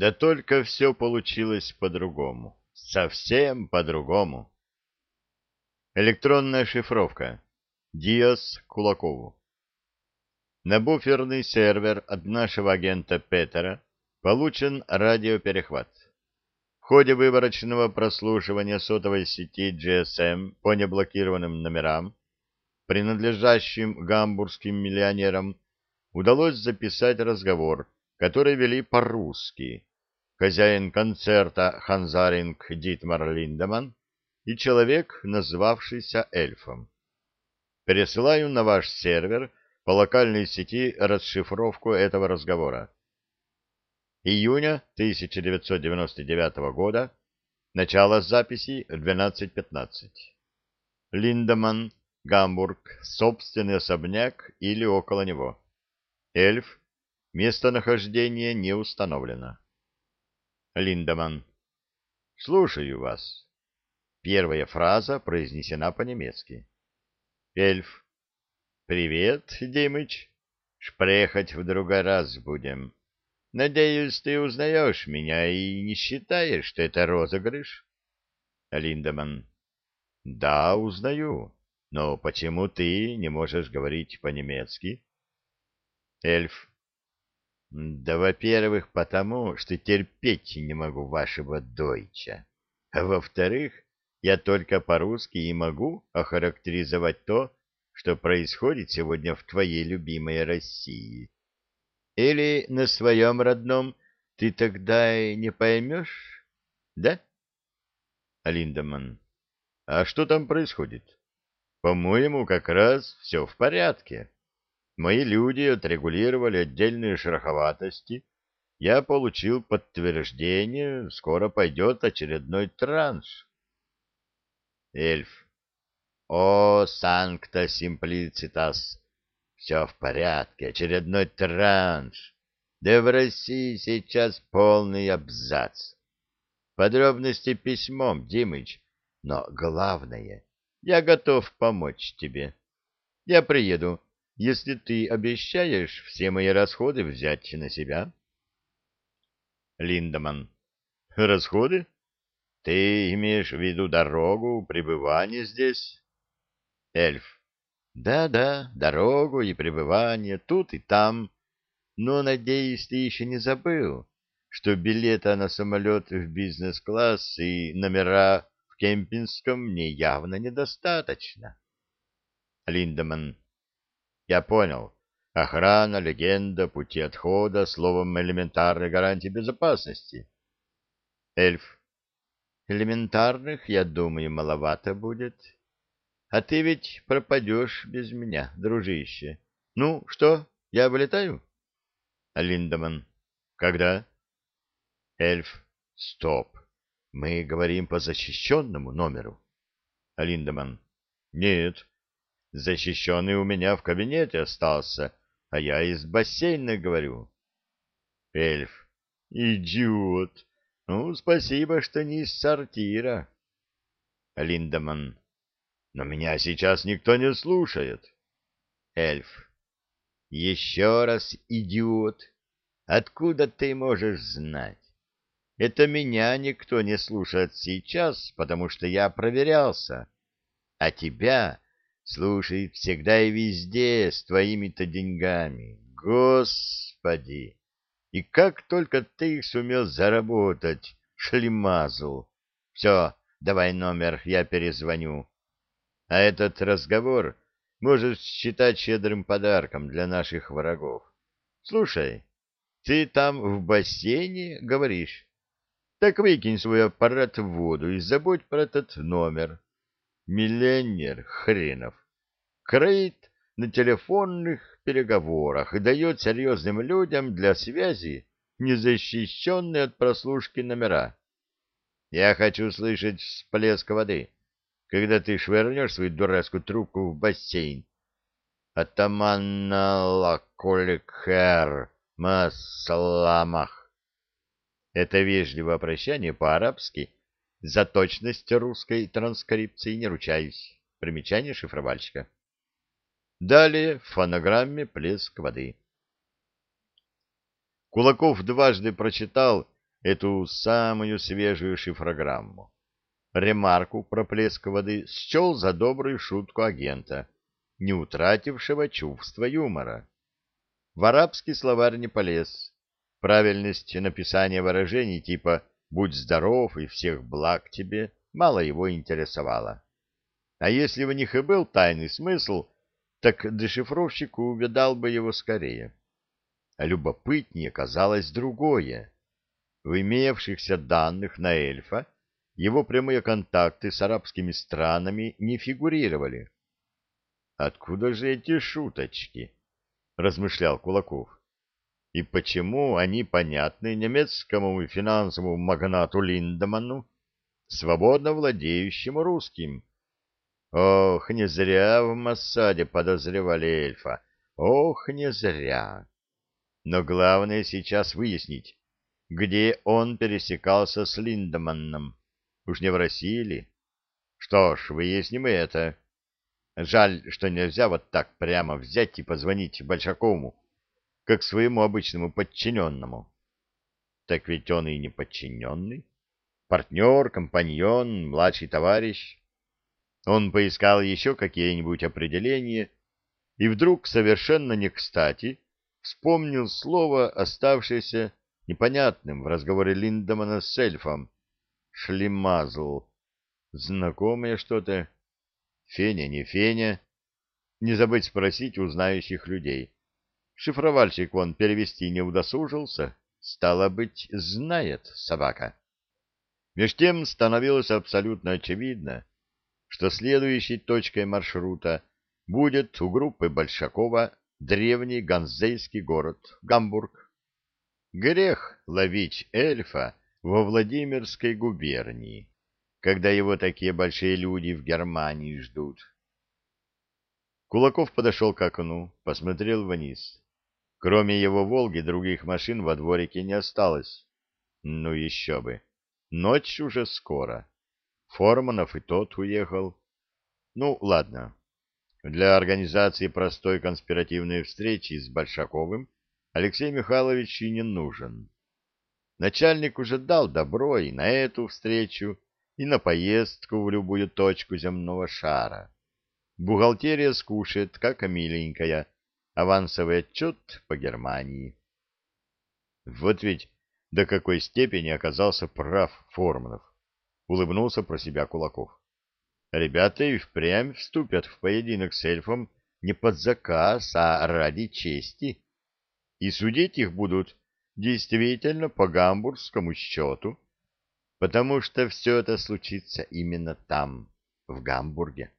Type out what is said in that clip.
Да только все получилось по-другому. Совсем по-другому. Электронная шифровка. Диас Кулакову. На буферный сервер от нашего агента Петера получен радиоперехват. В ходе выборочного прослушивания сотовой сети GSM по неблокированным номерам, принадлежащим гамбургским миллионерам, удалось записать разговор, который вели по-русски. Хозяин концерта Ханзаринг Дитмар Линдеман и человек, назвавшийся эльфом. Пересылаю на ваш сервер по локальной сети расшифровку этого разговора. Июня 1999 года. Начало записи 12.15. Линдеман, Гамбург, собственный особняк или около него. Эльф. Местонахождение не установлено. Линдеман. Слушаю вас. Первая фраза произнесена по-немецки. Эльф. Привет, Димыч. Шпрехать в другой раз будем. Надеюсь, ты узнаешь меня и не считаешь, что это розыгрыш? Линдеман. Да, узнаю. Но почему ты не можешь говорить по-немецки? Эльф. Да, во-первых, потому, что терпеть не могу вашего дойча. А во-вторых, я только по-русски и могу охарактеризовать то, что происходит сегодня в твоей любимой России. Или на своем родном ты тогда и не поймешь, да? Линдеман. А что там происходит? По-моему, как раз все в порядке. Мои люди отрегулировали отдельные шероховатости, я получил подтверждение, скоро пойдет очередной транш. Эльф. О, санкта симплицитас! Все в порядке, очередной транш. Да в России сейчас полный абзац. Подробности письмом, Димыч, но главное, я готов помочь тебе. Я приеду, если ты обещаешь все мои расходы взять на себя. Линдеман. Расходы? Ты имеешь в виду дорогу, пребывание здесь? Эльф. Да-да, дорогу и пребывание тут и там. Но, надеюсь, ты еще не забыл, что билета на самолет в бизнес-класс и номера в кемпинском мне явно недостаточно. Линдеман. Я понял. Охрана, легенда, пути отхода, словом, элементарной гарантии безопасности. Эльф. Элементарных, я думаю, маловато будет. А ты ведь пропадешь без меня, дружище. Ну, что, я вылетаю? Линдеман. Когда? Эльф. Стоп. Мы говорим по защищенному номеру. Линдеман. Нет. Защищенный у меня в кабинете остался, а я из бассейна говорю. Эльф. Идиот. Ну, спасибо, что не из сортира. Линдеман. Но меня сейчас никто не слушает. Эльф. Еще раз, идиот. Откуда ты можешь знать? Это меня никто не слушает сейчас, потому что я проверялся. А тебя слушает всегда и везде с твоими-то деньгами. Господи! И как только ты их сумел заработать, шлемазл. Все, давай номер, я перезвоню. А этот разговор можешь считать щедрым подарком для наших врагов. Слушай, ты там в бассейне говоришь? Так выкинь свой аппарат в воду и забудь про этот номер. Миллионер хренов. Кроит на телефонных переговорах и дает серьезным людям для связи незащищенные от прослушки номера. Я хочу слышать всплеск воды, когда ты швырнешь свою дурацкую трубку в бассейн. Атаманна лаколикхер массаламах. Это вежливое обращение по-арабски. За точность русской транскрипции не ручаюсь. Примечание шифровальщика. Далее в фонограмме плеск воды. Кулаков дважды прочитал эту самую свежую шифрограмму. Ремарку про плеск воды счел за добрую шутку агента, не утратившего чувства юмора. В арабский словарь не полез. Правильность написания выражений типа «будь здоров и всех благ тебе» мало его интересовала. А если в них и был тайный смысл, так дешифровщик увидал бы его скорее. А любопытнее казалось другое. В имевшихся данных на эльфа его прямые контакты с арабскими странами не фигурировали. «Откуда же эти шуточки?» — размышлял Кулаков. «И почему они понятны немецкому финансовому магнату Линдеману, свободно владеющему русским?» Ох, не зря в Массаде подозревали эльфа. Ох, не зря. Но главное сейчас выяснить, где он пересекался с Линдеманном. Уж не в России ли? Что ж, выясним это. Жаль, что нельзя вот так прямо взять и позвонить Большакову, как своему обычному подчиненному. Так ведь он и не подчиненный. Партнер, компаньон, младший товарищ. Он поискал еще какие-нибудь определения и вдруг совершенно не кстати вспомнил слово, оставшееся непонятным в разговоре Линдемана с эльфом. Шлемазл. Знакомое что-то. Феня, не Феня. Не забыть спросить у знающих людей. Шифровальщик он перевести не удосужился. Стало быть, знает собака. Меж тем становилось абсолютно очевидно, что следующей точкой маршрута будет у группы Большакова древний ганзейский город Гамбург. Грех ловить эльфа во Владимирской губернии, когда его такие большие люди в Германии ждут. Кулаков подошел к окну, посмотрел вниз. Кроме его «Волги» других машин во дворике не осталось. Ну еще бы. Ночь уже скоро. Форманов и тот уехал. Ну, ладно. Для организации простой конспиративной встречи с Большаковым Алексей Михайлович и не нужен. Начальник уже дал добро и на эту встречу, и на поездку в любую точку земного шара. Бухгалтерия скушает, как миленькая, авансовый отчет по Германии. Вот ведь до какой степени оказался прав Форманов улыбнулся про себя Кулаков. Ребята и впрямь вступят в поединок с эльфом не под заказ, а ради чести. И судить их будут действительно по гамбургскому счету, потому что все это случится именно там, в Гамбурге.